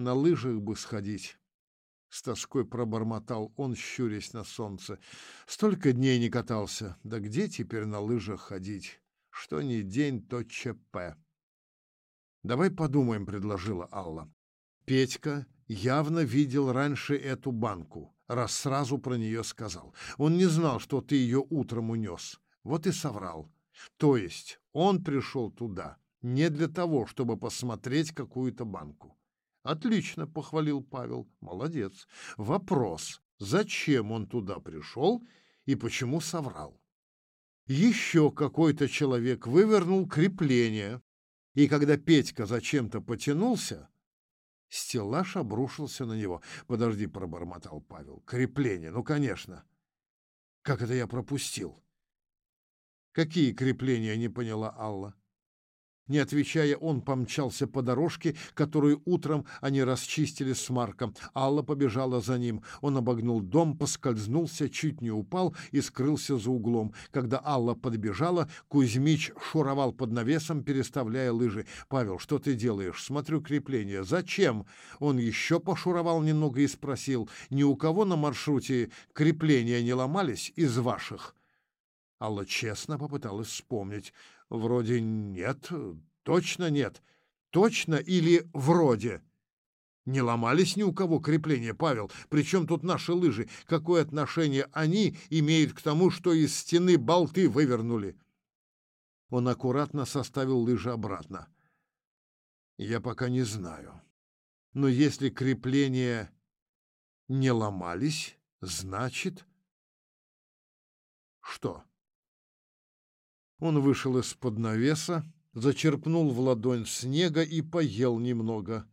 На лыжах бы сходить. С тоской пробормотал он, щурясь на солнце. Столько дней не катался. Да где теперь на лыжах ходить? Что ни день, то ЧП. «Давай подумаем», — предложила Алла. Петька явно видел раньше эту банку, раз сразу про нее сказал. Он не знал, что ты ее утром унес. Вот и соврал. То есть он пришел туда не для того, чтобы посмотреть какую-то банку. Отлично, похвалил Павел. Молодец. Вопрос: зачем он туда пришел и почему соврал? Еще какой-то человек вывернул крепление, и когда Петька зачем-то потянулся, стеллаж обрушился на него. Подожди, пробормотал Павел. Крепление, ну, конечно. Как это я пропустил? Какие крепления, не поняла Алла. Не отвечая, он помчался по дорожке, которую утром они расчистили с Марком. Алла побежала за ним. Он обогнул дом, поскользнулся, чуть не упал и скрылся за углом. Когда Алла подбежала, Кузьмич шуровал под навесом, переставляя лыжи. «Павел, что ты делаешь? Смотрю крепление. Зачем?» Он еще пошуровал немного и спросил, «Ни у кого на маршруте крепления не ломались из ваших?» Алла честно попыталась вспомнить. Вроде нет, точно нет. Точно или вроде? Не ломались ни у кого крепления, Павел. Причем тут наши лыжи? Какое отношение они имеют к тому, что из стены болты вывернули? Он аккуратно составил лыжи обратно. Я пока не знаю. Но если крепления не ломались, значит... Что? Он вышел из-под навеса, зачерпнул в ладонь снега и поел немного,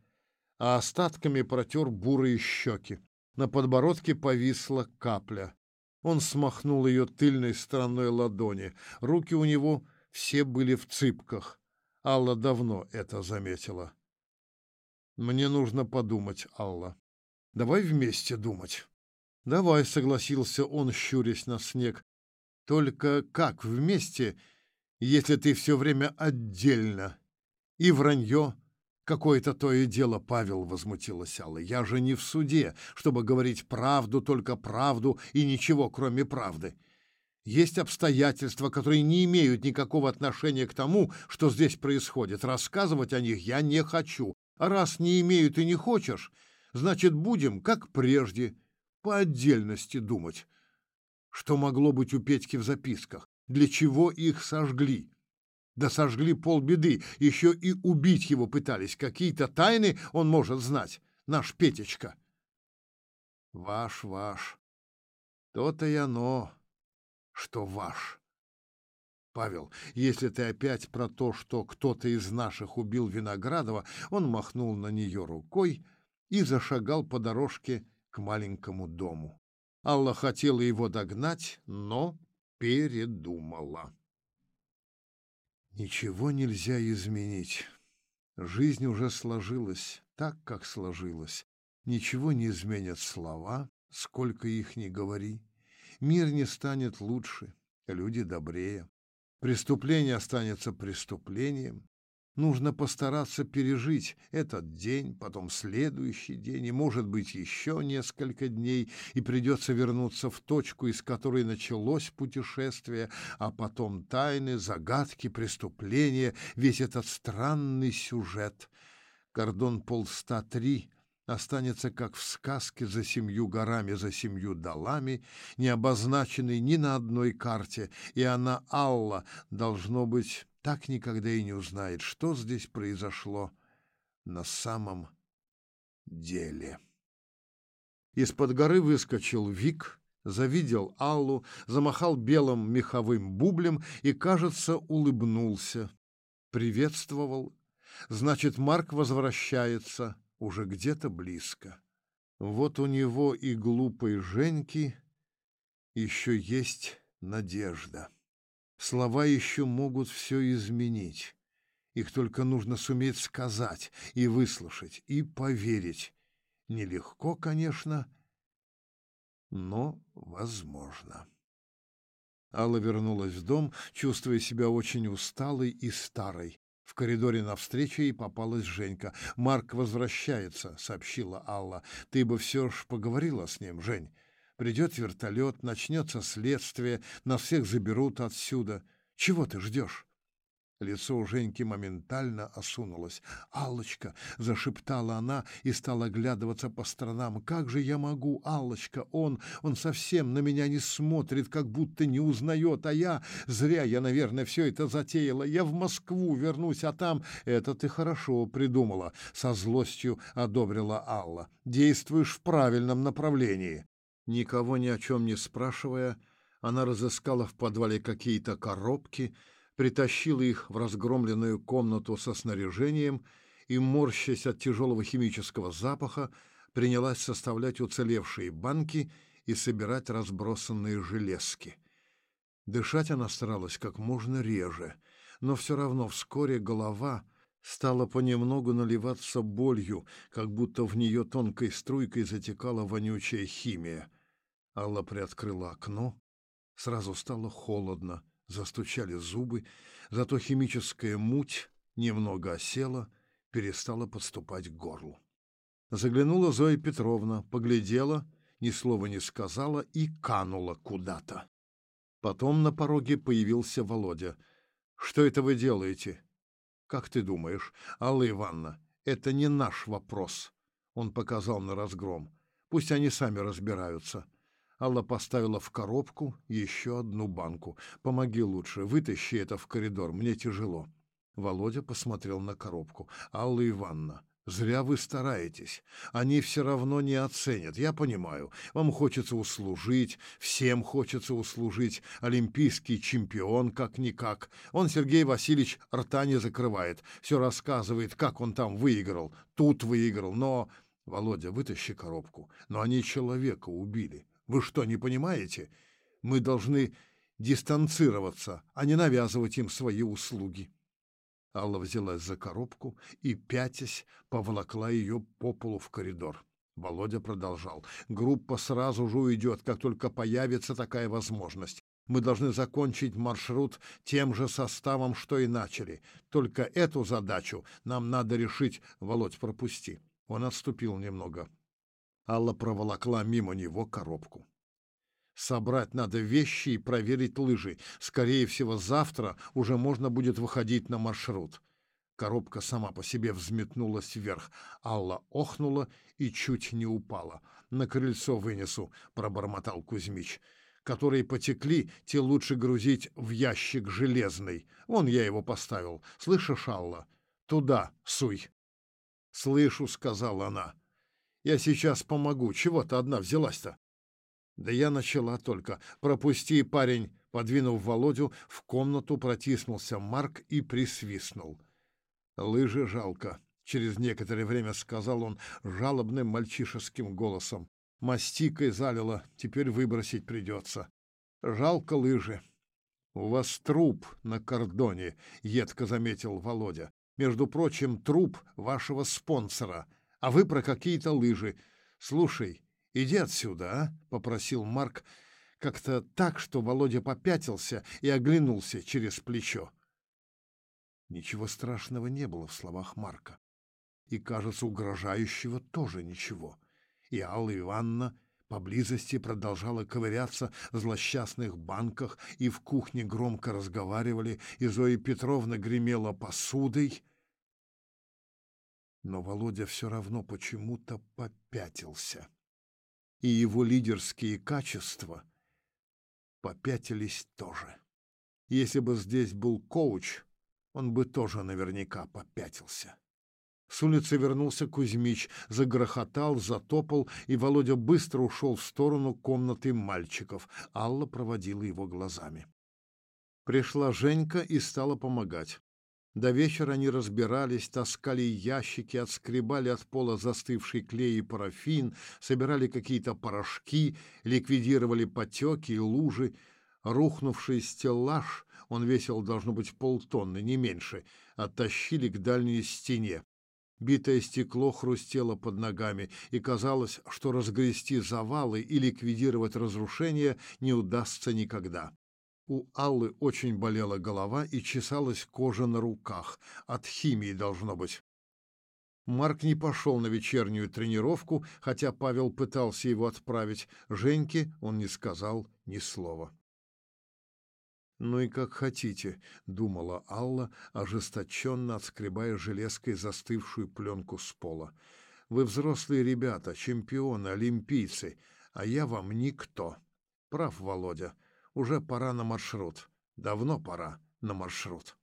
а остатками протер бурые щеки. На подбородке повисла капля. Он смахнул ее тыльной стороной ладони. Руки у него все были в цыпках. Алла давно это заметила. «Мне нужно подумать, Алла. Давай вместе думать». «Давай», — согласился он, щурясь на снег. «Только как вместе, если ты все время отдельно. И вранье какое-то то и дело, Павел, — возмутилась Алла. Я же не в суде, чтобы говорить правду, только правду и ничего, кроме правды. Есть обстоятельства, которые не имеют никакого отношения к тому, что здесь происходит. Рассказывать о них я не хочу. А раз не имеют и не хочешь, значит, будем, как прежде, по отдельности думать. Что могло быть у Петьки в записках? Для чего их сожгли. Да сожгли полбеды, еще и убить его пытались. Какие-то тайны он может знать, наш Петечка. Ваш, ваш. То-то и оно, что ваш. Павел, если ты опять про то, что кто-то из наших убил Виноградова, он махнул на нее рукой и зашагал по дорожке к маленькому дому. Алла хотела его догнать, но передумала. Ничего нельзя изменить. Жизнь уже сложилась так, как сложилась. Ничего не изменят слова, сколько их ни говори. Мир не станет лучше, люди добрее. Преступление останется преступлением, Нужно постараться пережить этот день, потом следующий день, и, может быть, еще несколько дней, и придется вернуться в точку, из которой началось путешествие, а потом тайны, загадки, преступления, весь этот странный сюжет. Кордон полста три останется, как в сказке, за семью горами, за семью долами, не обозначенный ни на одной карте, и она, Алла, должно быть так никогда и не узнает, что здесь произошло на самом деле. Из-под горы выскочил Вик, завидел Аллу, замахал белым меховым бублем и, кажется, улыбнулся. Приветствовал. Значит, Марк возвращается уже где-то близко. Вот у него и глупой Женьки еще есть надежда. Слова еще могут все изменить. Их только нужно суметь сказать и выслушать, и поверить. Нелегко, конечно, но возможно. Алла вернулась в дом, чувствуя себя очень усталой и старой. В коридоре навстречу ей попалась Женька. «Марк возвращается», — сообщила Алла. «Ты бы все ж поговорила с ним, Жень. Придет вертолет, начнется следствие, нас всех заберут отсюда. Чего ты ждешь?» Лицо у Женьки моментально осунулось. Аллочка, зашептала она и стала оглядываться по сторонам. «Как же я могу, Аллочка? Он, он совсем на меня не смотрит, как будто не узнает, а я... Зря я, наверное, все это затеяла. Я в Москву вернусь, а там... Это ты хорошо придумала», — со злостью одобрила Алла. «Действуешь в правильном направлении». Никого ни о чем не спрашивая, она разыскала в подвале какие-то коробки — притащила их в разгромленную комнату со снаряжением и, морщась от тяжелого химического запаха, принялась составлять уцелевшие банки и собирать разбросанные железки. Дышать она старалась как можно реже, но все равно вскоре голова стала понемногу наливаться болью, как будто в нее тонкой струйкой затекала вонючая химия. Алла приоткрыла окно, сразу стало холодно, Застучали зубы, зато химическая муть немного осела, перестала подступать к горлу. Заглянула Зоя Петровна, поглядела, ни слова не сказала и канула куда-то. Потом на пороге появился Володя. «Что это вы делаете?» «Как ты думаешь, Алла Ивановна, это не наш вопрос», — он показал на разгром. «Пусть они сами разбираются. Алла поставила в коробку еще одну банку. «Помоги лучше, вытащи это в коридор, мне тяжело». Володя посмотрел на коробку. «Алла Ивановна, зря вы стараетесь. Они все равно не оценят, я понимаю. Вам хочется услужить, всем хочется услужить. Олимпийский чемпион как-никак. Он, Сергей Васильевич, рта не закрывает. Все рассказывает, как он там выиграл. Тут выиграл, но...» «Володя, вытащи коробку. Но они человека убили. Вы что, не понимаете? Мы должны дистанцироваться, а не навязывать им свои услуги. Алла взялась за коробку и, пятясь, поволокла ее по полу в коридор. Володя продолжал. «Группа сразу же уйдет, как только появится такая возможность. Мы должны закончить маршрут тем же составом, что и начали. Только эту задачу нам надо решить. Володь, пропусти». Он отступил немного. Алла проволокла мимо него коробку. Собрать надо вещи и проверить лыжи. Скорее всего, завтра уже можно будет выходить на маршрут. Коробка сама по себе взметнулась вверх. Алла охнула и чуть не упала. «На крыльцо вынесу», — пробормотал Кузьмич. «Которые потекли, те лучше грузить в ящик железный. Вон я его поставил. Слышишь, Алла? Туда суй». «Слышу», — сказала она. Я сейчас помогу. Чего ты одна взялась-то? Да я начала только. Пропусти, парень, подвинув Володю, в комнату протиснулся Марк и присвистнул. Лыжи жалко. Через некоторое время сказал он жалобным мальчишеским голосом. Мастикой залило, теперь выбросить придется. Жалко лыжи. У вас труп на кордоне, едко заметил Володя. Между прочим, труп вашего спонсора — а вы про какие-то лыжи. Слушай, иди отсюда, а? попросил Марк как-то так, что Володя попятился и оглянулся через плечо. Ничего страшного не было в словах Марка. И, кажется, угрожающего тоже ничего. И Алла Ивановна поблизости продолжала ковыряться в злосчастных банках, и в кухне громко разговаривали, и Зоя Петровна гремела посудой — но Володя все равно почему-то попятился. И его лидерские качества попятились тоже. Если бы здесь был коуч, он бы тоже наверняка попятился. С улицы вернулся Кузьмич, загрохотал, затопал, и Володя быстро ушел в сторону комнаты мальчиков. Алла проводила его глазами. Пришла Женька и стала помогать. До вечера они разбирались, таскали ящики, отскребали от пола застывший клей и парафин, собирали какие-то порошки, ликвидировали потеки и лужи. Рухнувший стеллаж, он весил, должно быть, полтонны, не меньше, оттащили к дальней стене. Битое стекло хрустело под ногами, и казалось, что разгрести завалы и ликвидировать разрушения не удастся никогда. У Аллы очень болела голова и чесалась кожа на руках. От химии должно быть. Марк не пошел на вечернюю тренировку, хотя Павел пытался его отправить. Женьке он не сказал ни слова. «Ну и как хотите», — думала Алла, ожесточенно отскребая железкой застывшую пленку с пола. «Вы взрослые ребята, чемпионы, олимпийцы, а я вам никто. Прав, Володя. Уже пора на маршрут. Давно пора на маршрут.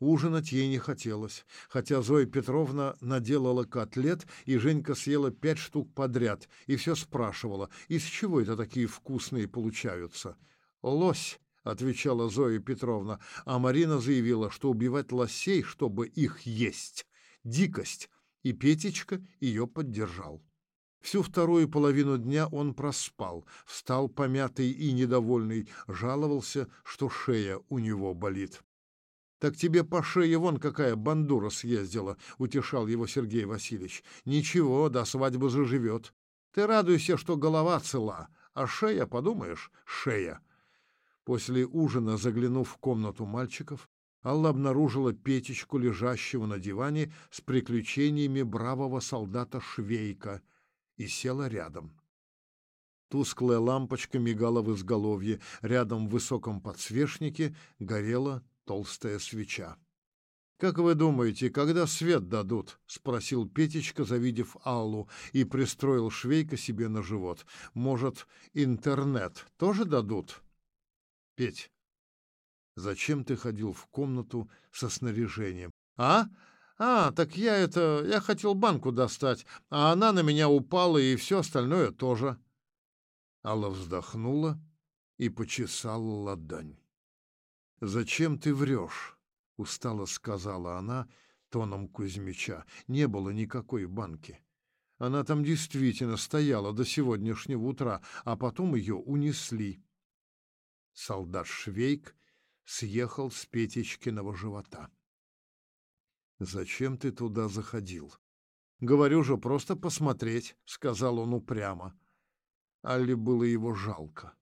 Ужинать ей не хотелось, хотя Зоя Петровна наделала котлет, и Женька съела пять штук подряд, и все спрашивала, из чего это такие вкусные получаются. «Лось», — отвечала Зоя Петровна, а Марина заявила, что убивать лосей, чтобы их есть, — дикость, и Петечка ее поддержал. Всю вторую половину дня он проспал, встал помятый и недовольный, жаловался, что шея у него болит. «Так тебе по шее вон какая бандура съездила», — утешал его Сергей Васильевич. «Ничего, до свадьбы заживет. Ты радуйся, что голова цела, а шея, подумаешь, шея». После ужина, заглянув в комнату мальчиков, Алла обнаружила Петечку, лежащего на диване с приключениями бравого солдата Швейка — и села рядом. Тусклая лампочка мигала в изголовье, рядом в высоком подсвечнике горела толстая свеча. «Как вы думаете, когда свет дадут?» — спросил Петечка, завидев Аллу, и пристроил швейка себе на живот. «Может, интернет тоже дадут?» «Петь, зачем ты ходил в комнату со снаряжением?» «А? «А, так я это... Я хотел банку достать, а она на меня упала, и все остальное тоже». Алла вздохнула и почесала ладонь. «Зачем ты врешь?» — устало сказала она тоном Кузьмича. «Не было никакой банки. Она там действительно стояла до сегодняшнего утра, а потом ее унесли». Солдат Швейк съехал с Петечкиного живота. «Зачем ты туда заходил?» «Говорю же, просто посмотреть», — сказал он упрямо. Алле было его жалко.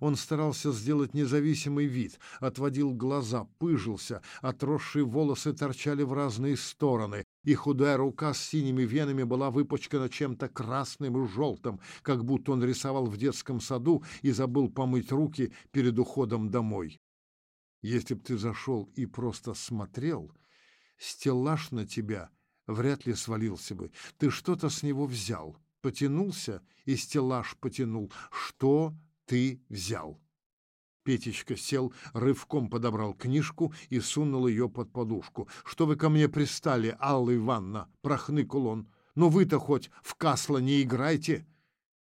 Он старался сделать независимый вид, отводил глаза, пыжился, отросшие волосы торчали в разные стороны, и худая рука с синими венами была выпачкана чем-то красным и желтым, как будто он рисовал в детском саду и забыл помыть руки перед уходом домой. Если б ты зашел и просто смотрел, стеллаж на тебя вряд ли свалился бы. Ты что-то с него взял, потянулся, и стеллаж потянул. Что ты взял? Петечка сел, рывком подобрал книжку и сунул ее под подушку. «Что вы ко мне пристали, Алла Ивановна?» — прохныкал он. «Ну вы-то хоть в Касла не играйте!»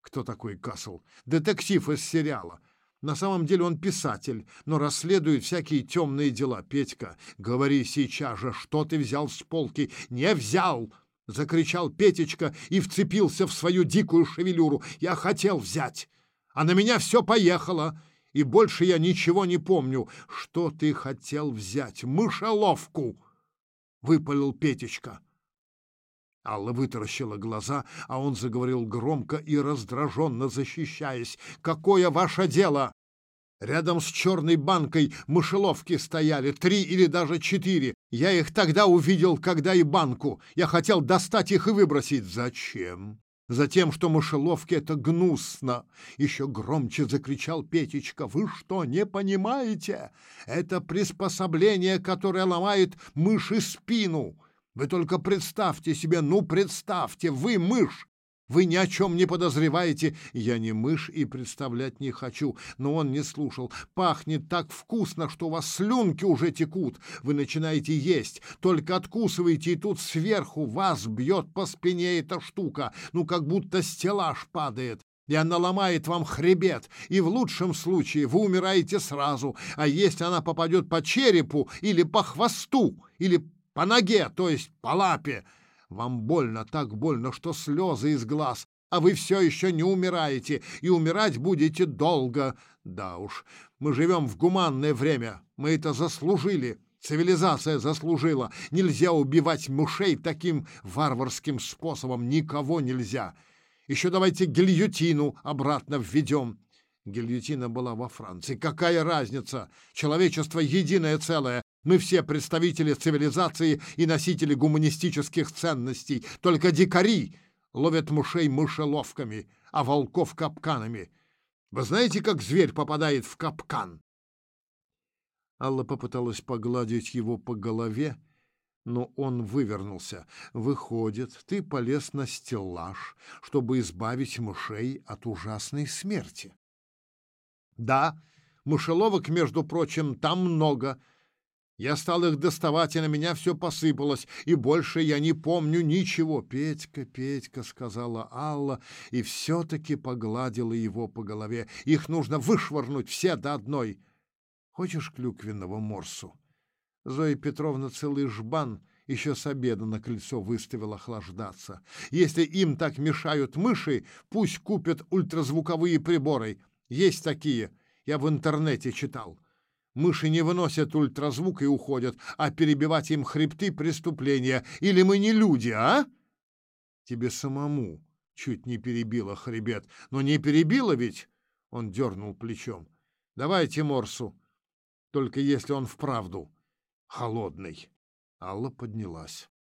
«Кто такой Касл?» «Детектив из сериала. На самом деле он писатель, но расследует всякие темные дела. Петька, говори сейчас же, что ты взял с полки? Не взял! Закричал Петечка и вцепился в свою дикую шевелюру. Я хотел взять, а на меня все поехало, и больше я ничего не помню. Что ты хотел взять? Мышеловку! Выпалил Петечка. Алла вытаращила глаза, а он заговорил громко и раздраженно, защищаясь. «Какое ваше дело? Рядом с черной банкой мышеловки стояли, три или даже четыре. Я их тогда увидел, когда и банку. Я хотел достать их и выбросить. Зачем? Затем, что мышеловки — это гнусно. Еще громче закричал Петечка. Вы что, не понимаете? Это приспособление, которое ломает мыши спину. Вы только представьте себе, ну представьте, вы мышь, вы ни о чем не подозреваете. Я не мышь и представлять не хочу. Но он не слушал. Пахнет так вкусно, что у вас слюнки уже текут. Вы начинаете есть, только откусываете, и тут сверху вас бьет по спине эта штука. Ну, как будто стеллаж падает и она ломает вам хребет, и в лучшем случае вы умираете сразу, а если она попадет по черепу или по хвосту, или по ноге, то есть по лапе. Вам больно, так больно, что слезы из глаз, а вы все еще не умираете, и умирать будете долго. Да уж, мы живем в гуманное время, мы это заслужили». Цивилизация заслужила. Нельзя убивать мышей таким варварским способом. Никого нельзя. Еще давайте гильотину обратно введем. Гильотина была во Франции. Какая разница? Человечество — единое целое. Мы все представители цивилизации и носители гуманистических ценностей. Только дикари ловят мышей мышеловками, а волков капканами. Вы знаете, как зверь попадает в капкан? Алла попыталась погладить его по голове, но он вывернулся. «Выходит, ты полез на стеллаж, чтобы избавить мышей от ужасной смерти». «Да, мышеловок, между прочим, там много. Я стал их доставать, и на меня все посыпалось, и больше я не помню ничего». «Петька, Петька», — сказала Алла, и все-таки погладила его по голове. «Их нужно вышвырнуть все до одной». «Хочешь клюквенного морсу?» Зоя Петровна целый жбан еще с обеда на крыльцо выставила охлаждаться. Если им так мешают мыши, пусть купят ультразвуковые приборы. Есть такие, я в интернете читал. Мыши не выносят ультразвук и уходят, а перебивать им хребты — преступления. Или мы не люди, а? Тебе самому чуть не перебило хребет. Но не перебило ведь? Он дернул плечом. Давайте Морсу. Только если он вправду холодный. Алла поднялась.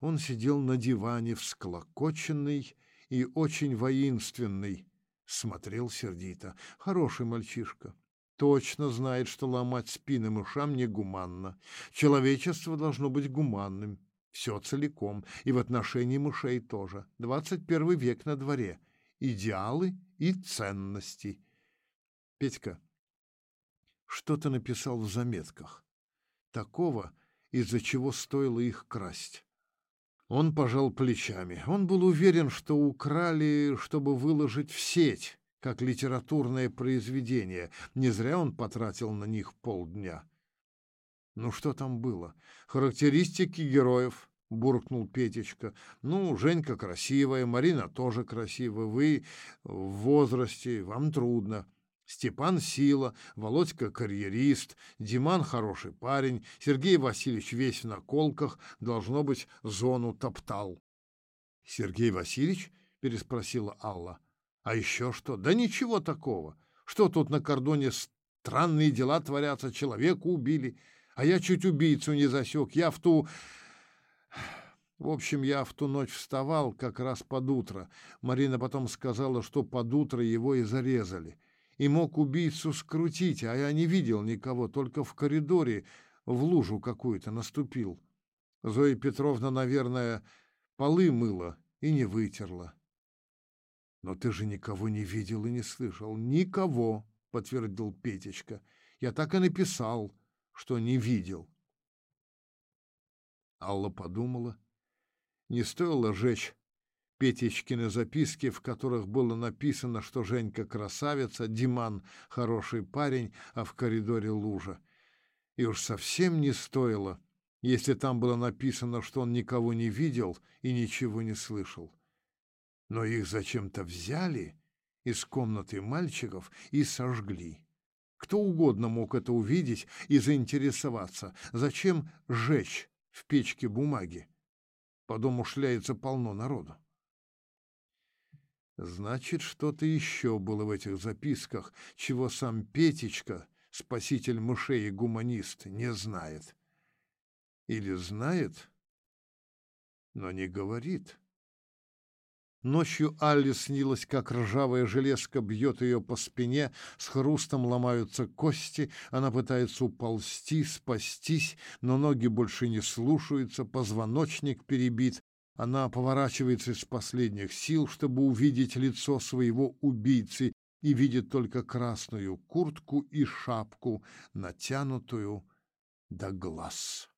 Он сидел на диване, всклокоченный и очень воинственный, смотрел сердито. Хороший мальчишка. Точно знает, что ломать спины мышам негуманно. Человечество должно быть гуманным. Все целиком. И в отношении мышей тоже. Двадцать первый век на дворе. Идеалы и ценности. Петька, что ты написал в заметках? такого, из-за чего стоило их красть. Он пожал плечами. Он был уверен, что украли, чтобы выложить в сеть, как литературное произведение. Не зря он потратил на них полдня. Ну что там было? Характеристики героев, буркнул Петечка. Ну, Женька красивая, Марина тоже красивая. Вы в возрасте, вам трудно. Степан сила, Володька карьерист, Диман хороший парень, Сергей Васильевич весь в наколках, должно быть, зону топтал. Сергей Васильевич? переспросила Алла. А еще что? Да ничего такого. Что тут на кордоне странные дела творятся, человека убили, а я чуть убийцу не засек. Я в ту в общем, я в ту ночь вставал как раз под утро. Марина потом сказала, что под утро его и зарезали и мог убийцу скрутить, а я не видел никого, только в коридоре в лужу какую-то наступил. Зоя Петровна, наверное, полы мыла и не вытерла. Но ты же никого не видел и не слышал. Никого, подтвердил Петечка. Я так и написал, что не видел. Алла подумала, не стоило жечь Петечкины записки, в которых было написано, что Женька красавица, Диман хороший парень, а в коридоре лужа. И уж совсем не стоило, если там было написано, что он никого не видел и ничего не слышал. Но их зачем-то взяли из комнаты мальчиков и сожгли. Кто угодно мог это увидеть и заинтересоваться. Зачем сжечь в печке бумаги? По дому шляется полно народу. Значит, что-то еще было в этих записках, чего сам Петечка, спаситель мышей и гуманист, не знает. Или знает, но не говорит. Ночью Алле снилось, как ржавая железка бьет ее по спине, с хрустом ломаются кости, она пытается уползти, спастись, но ноги больше не слушаются, позвоночник перебит, она поворачивается из последних сил, чтобы увидеть лицо своего убийцы, и видит только красную куртку и шапку, натянутую до глаз.